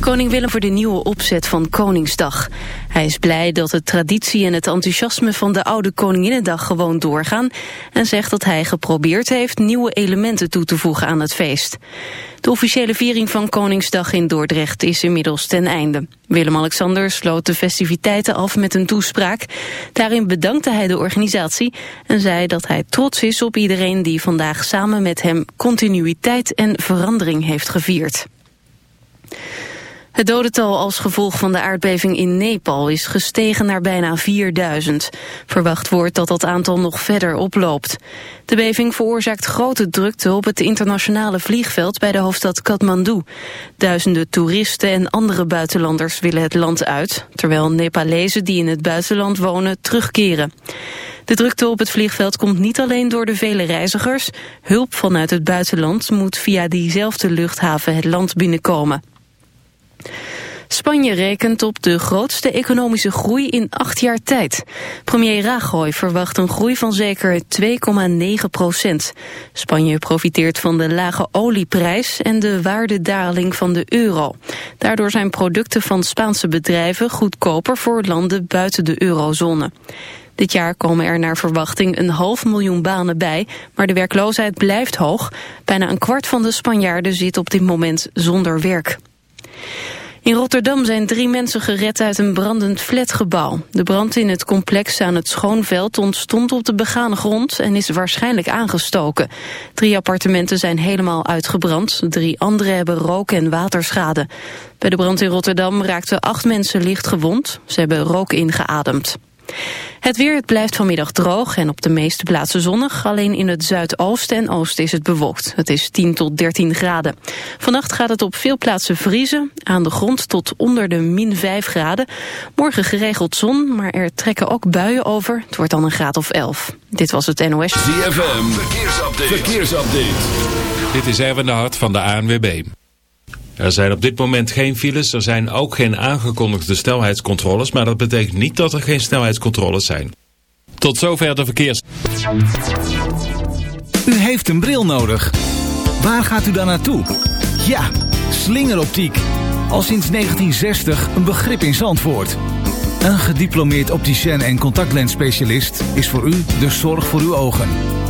Koning Willem voor de nieuwe opzet van Koningsdag. Hij is blij dat de traditie en het enthousiasme van de oude Koninginnedag gewoon doorgaan... en zegt dat hij geprobeerd heeft nieuwe elementen toe te voegen aan het feest. De officiële viering van Koningsdag in Dordrecht is inmiddels ten einde. Willem-Alexander sloot de festiviteiten af met een toespraak. Daarin bedankte hij de organisatie en zei dat hij trots is op iedereen die vandaag samen met hem continuïteit en verandering heeft gevierd. Het dodental als gevolg van de aardbeving in Nepal is gestegen naar bijna 4000. Verwacht wordt dat dat aantal nog verder oploopt. De beving veroorzaakt grote drukte op het internationale vliegveld bij de hoofdstad Kathmandu. Duizenden toeristen en andere buitenlanders willen het land uit, terwijl Nepalezen die in het buitenland wonen terugkeren. De drukte op het vliegveld komt niet alleen door de vele reizigers. Hulp vanuit het buitenland moet via diezelfde luchthaven het land binnenkomen. Spanje rekent op de grootste economische groei in acht jaar tijd. Premier Rajoy verwacht een groei van zeker 2,9 procent. Spanje profiteert van de lage olieprijs en de waardedaling van de euro. Daardoor zijn producten van Spaanse bedrijven goedkoper voor landen buiten de eurozone. Dit jaar komen er naar verwachting een half miljoen banen bij, maar de werkloosheid blijft hoog. Bijna een kwart van de Spanjaarden zit op dit moment zonder werk. In Rotterdam zijn drie mensen gered uit een brandend flatgebouw. De brand in het complex aan het Schoonveld ontstond op de begane grond en is waarschijnlijk aangestoken. Drie appartementen zijn helemaal uitgebrand. Drie andere hebben rook- en waterschade. Bij de brand in Rotterdam raakten acht mensen licht gewond. Ze hebben rook ingeademd. Het weer, het blijft vanmiddag droog en op de meeste plaatsen zonnig. Alleen in het zuidoosten en oosten is het bewolkt. Het is 10 tot 13 graden. Vannacht gaat het op veel plaatsen vriezen. Aan de grond tot onder de min 5 graden. Morgen geregeld zon, maar er trekken ook buien over. Het wordt dan een graad of 11. Dit was het NOS. ZFM, verkeersupdate. verkeersupdate. Dit is Erwin de Hart van de ANWB. Er zijn op dit moment geen files, er zijn ook geen aangekondigde snelheidscontroles, maar dat betekent niet dat er geen snelheidscontroles zijn. Tot zover de verkeers. U heeft een bril nodig. Waar gaat u dan naartoe? Ja, slingeroptiek. Al sinds 1960 een begrip in Zandvoort. Een gediplomeerd opticien en contactlensspecialist is voor u de zorg voor uw ogen.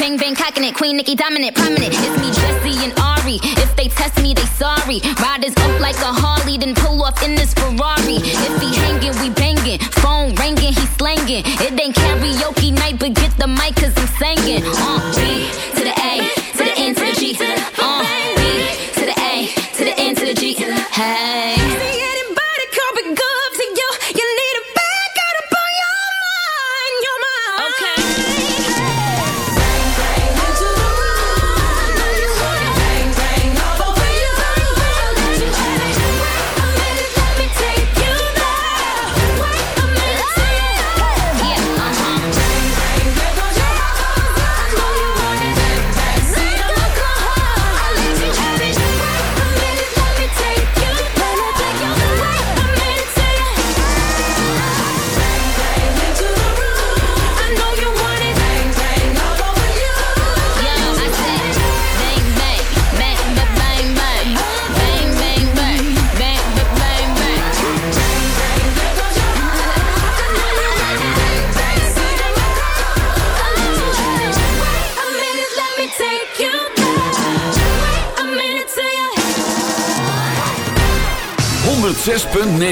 Bang bang cocking it, Queen Nicki dominant.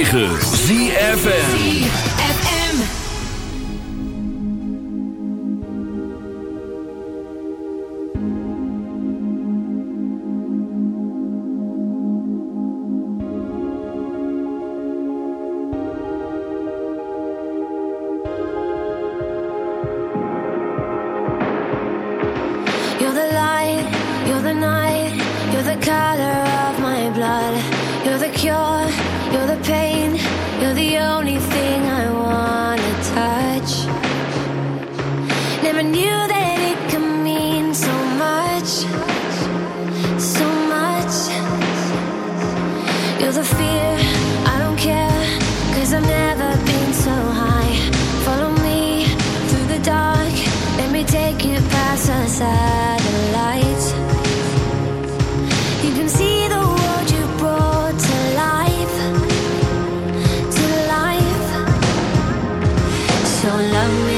9. don't love me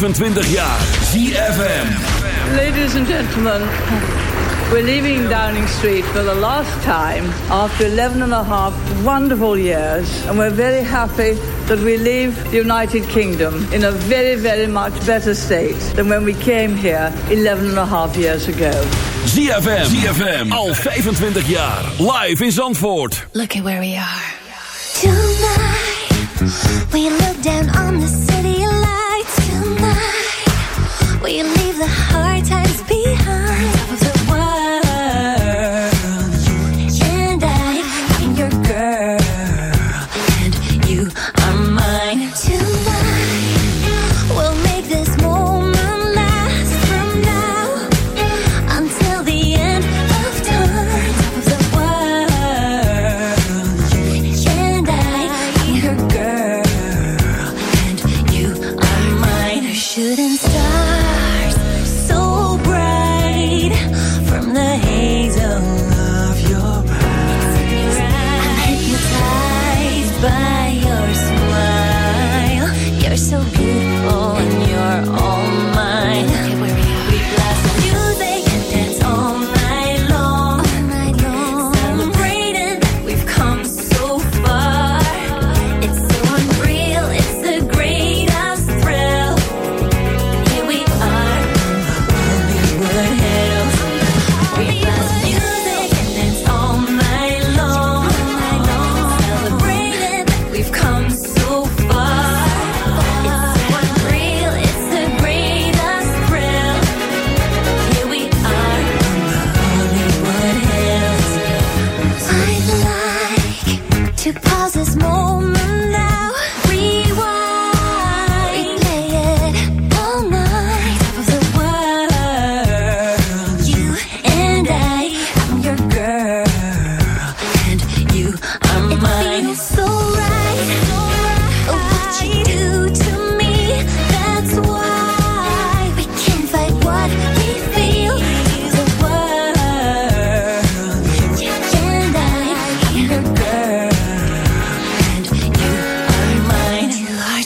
25 jaar. ZFM. Ladies and gentlemen, we're leaving Downing Street for the last time after 11 and a half wonderful years. And we're very happy that we leave the United Kingdom in a very, very much better state than when we came here 11 and a half years ago. ZFM. ZFM. Al 25 jaar. Live in Zandvoort. Look at where we are. Tonight, we look down on the we leave the hard times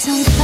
some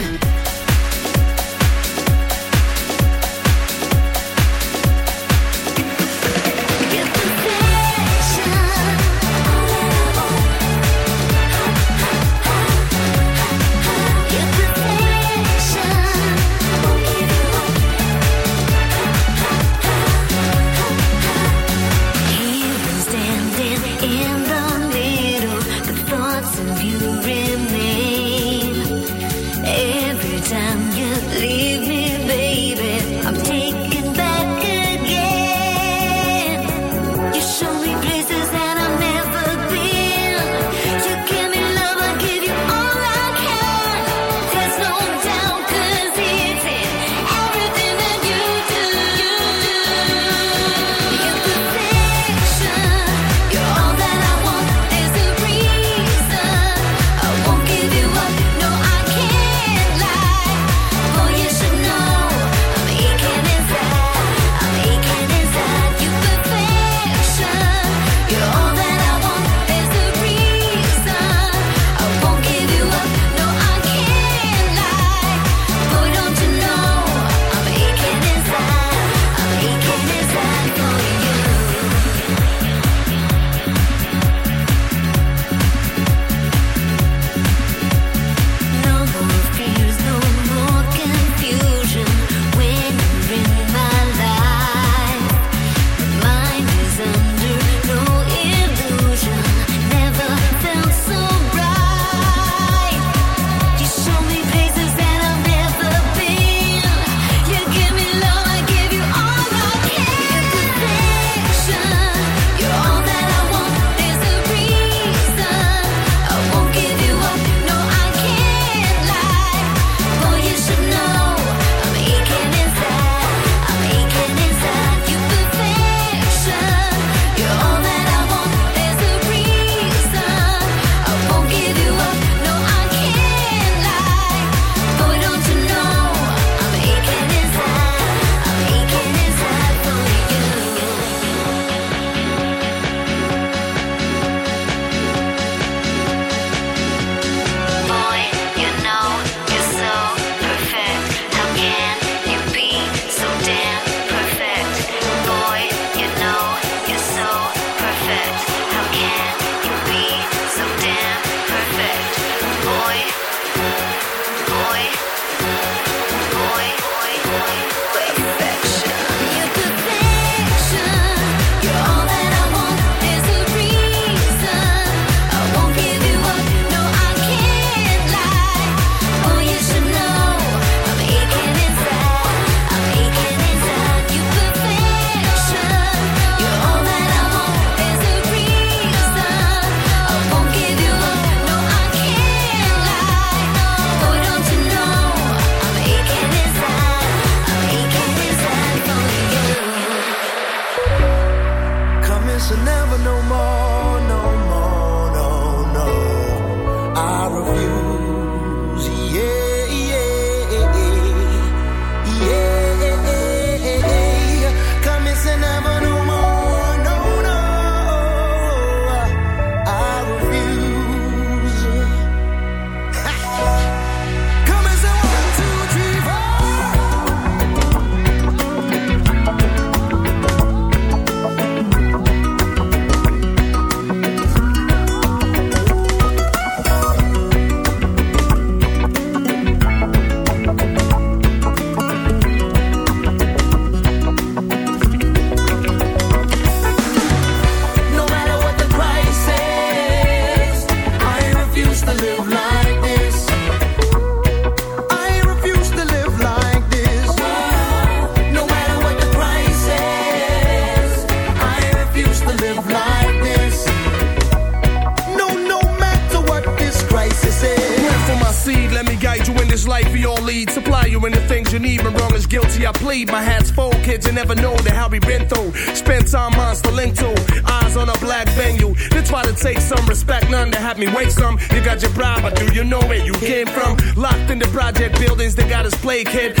kid.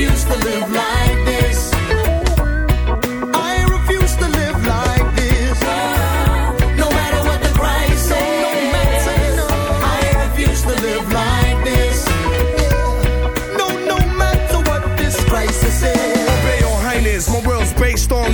Refuse to live like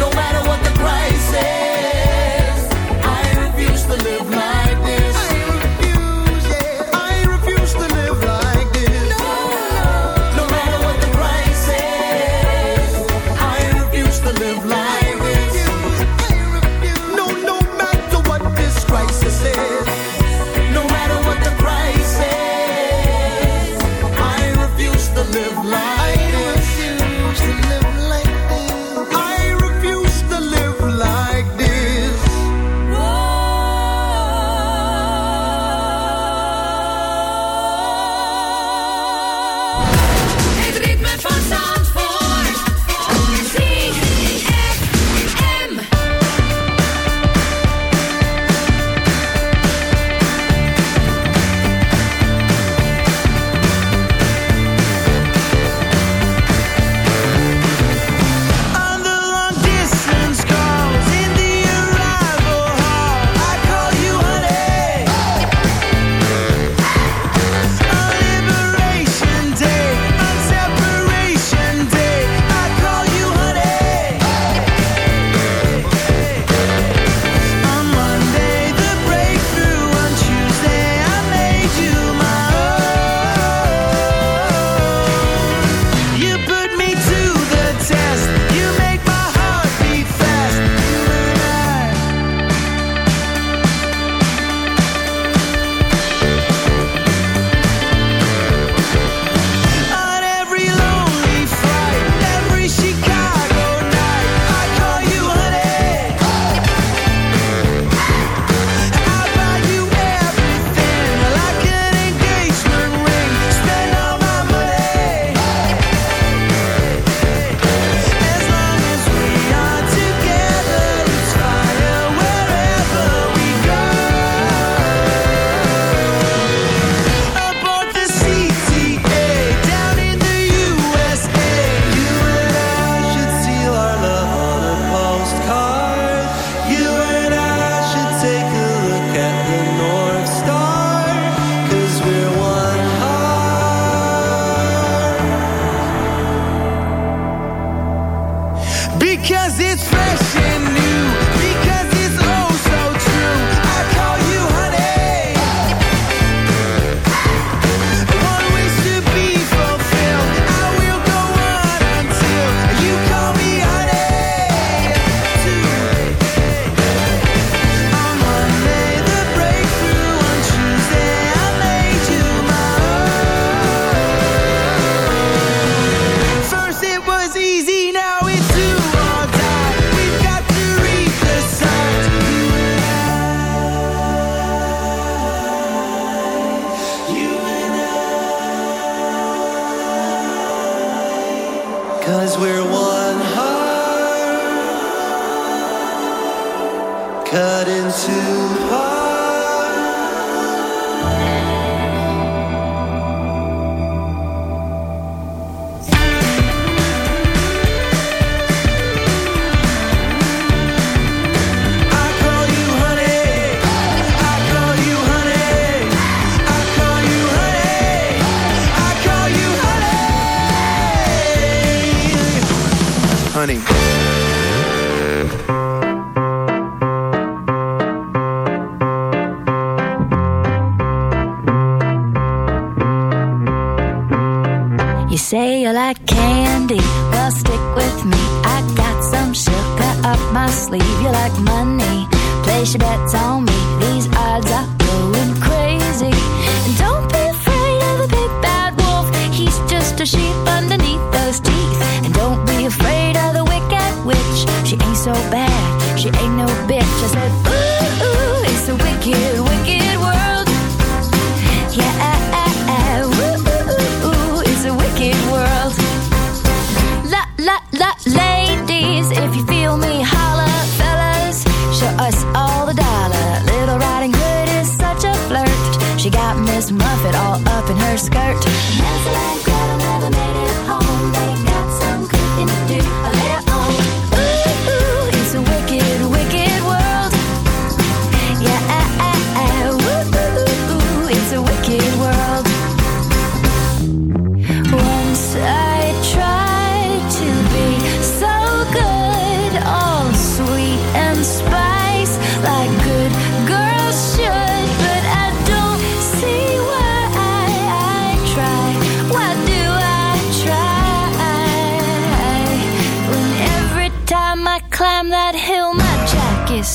No matter what the price is, I refuse to live like skirt.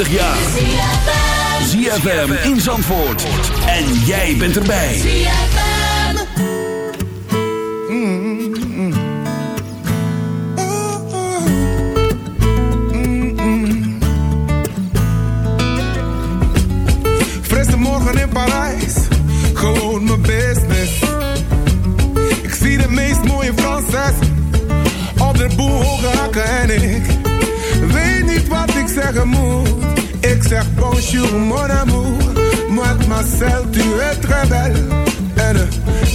25 jaar. ZFM in Zandvoort. En jij bent erbij. Frisse morgen in Parijs, gewoon mijn business. Ik zie de meest mooie Franses op de boel hoge en ik zeggen moet. Ik zeg bonjour mon amour, mademoiselle tu es très belle. En,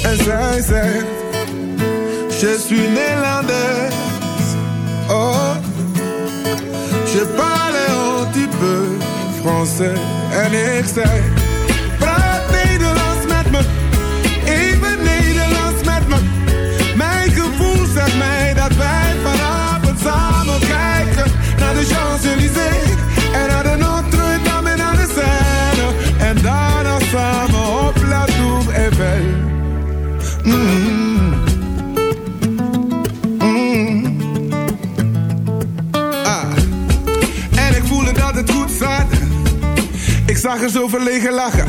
en zij zegt, je suis Nederlands. Oh, je parle un petit peu français. En ik zeg, praat Nederlands met me, even Nederlands met me. Mijn gevoel zegt mij dat wij vanavond samen En naar de Notre-Dame en naar de Seine. En daarna samen op La Tour Eiffel. Mm. Mm. Ah. En ik voelde dat het goed zat. Ik zag er zo verlegen lachen.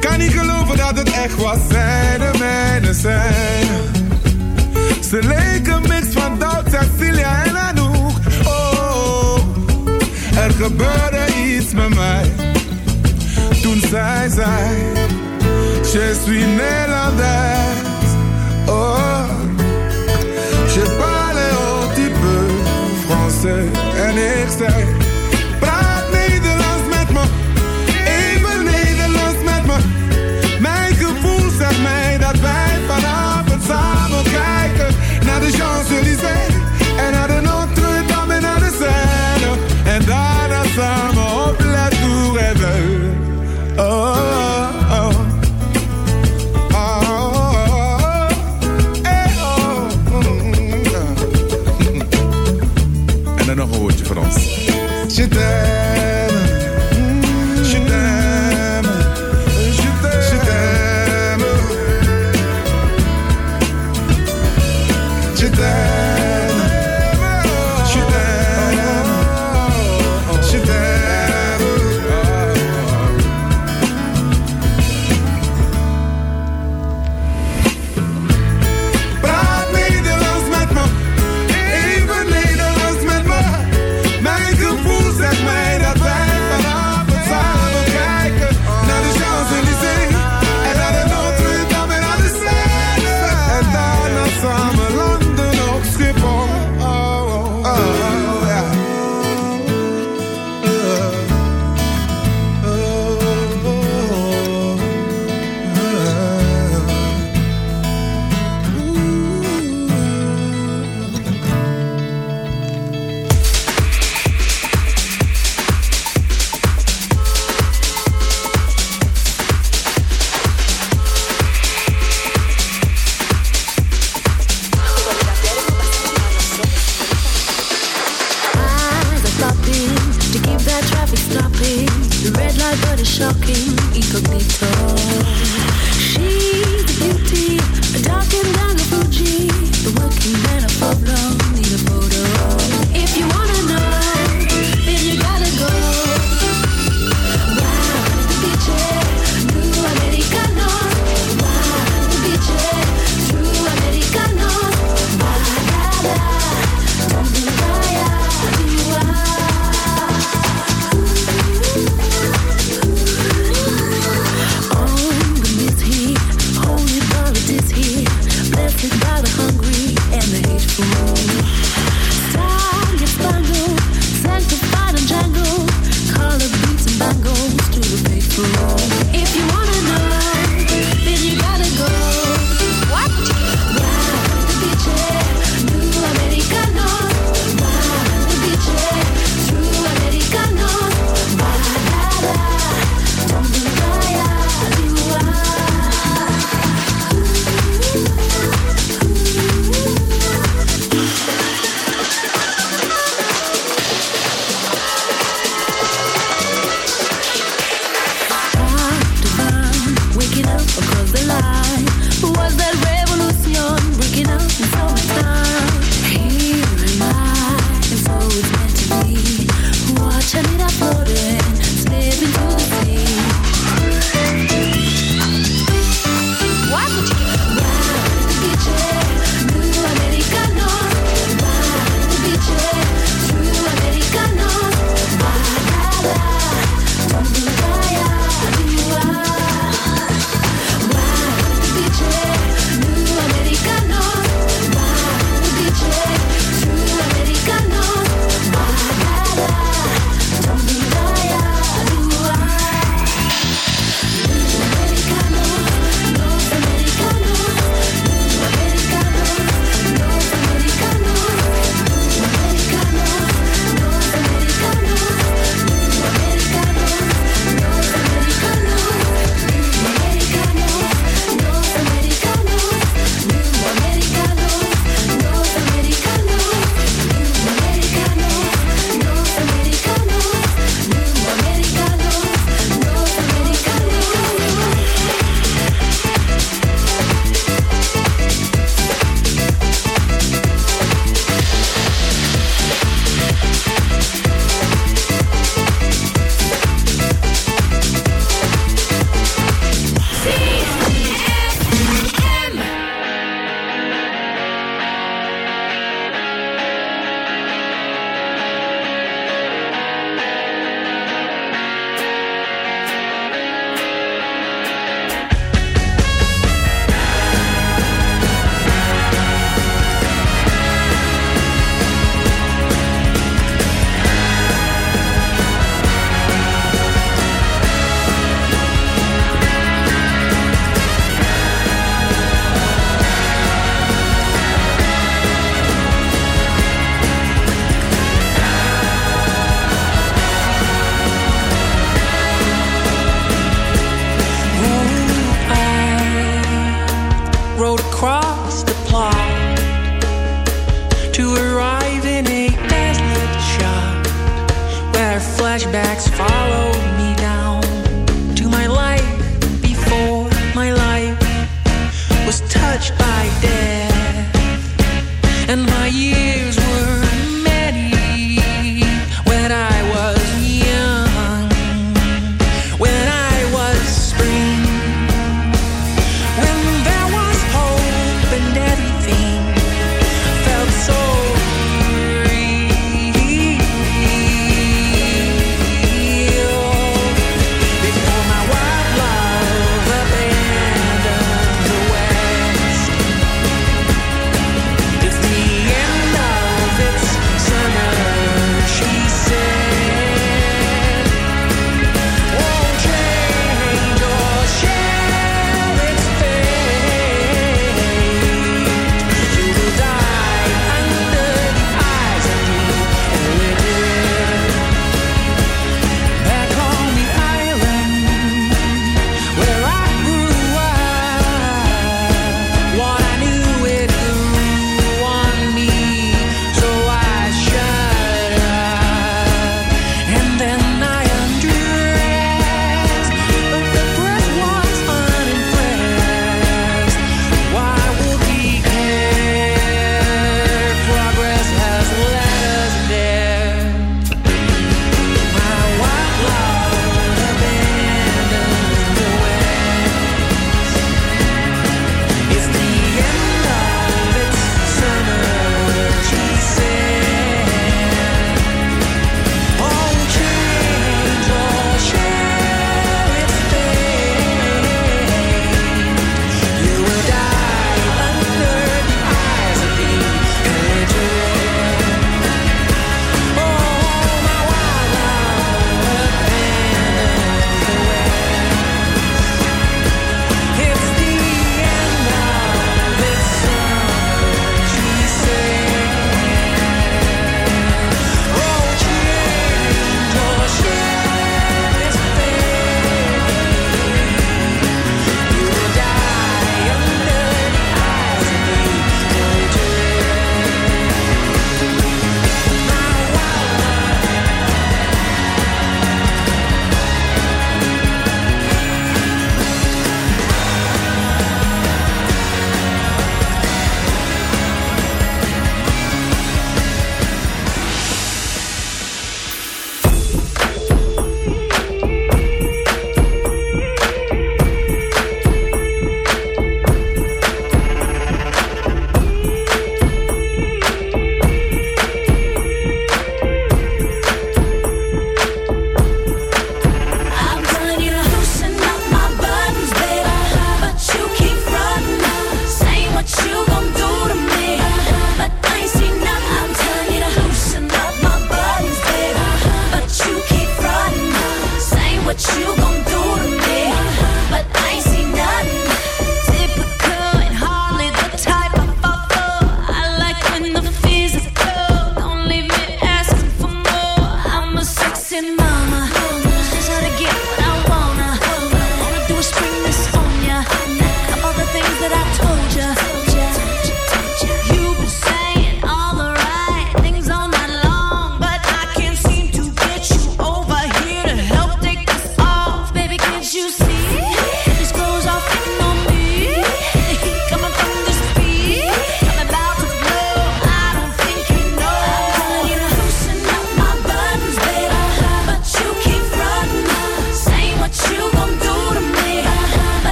Kan niet geloven dat het echt was. Zij de mijne zijn. Ze leken mix van Doubt, Cecilia en Anouk. Er gebeurde iets met mij. Toen zij zei, je suis Nederlands. Oh, je parle un petit peu français. En ik zei,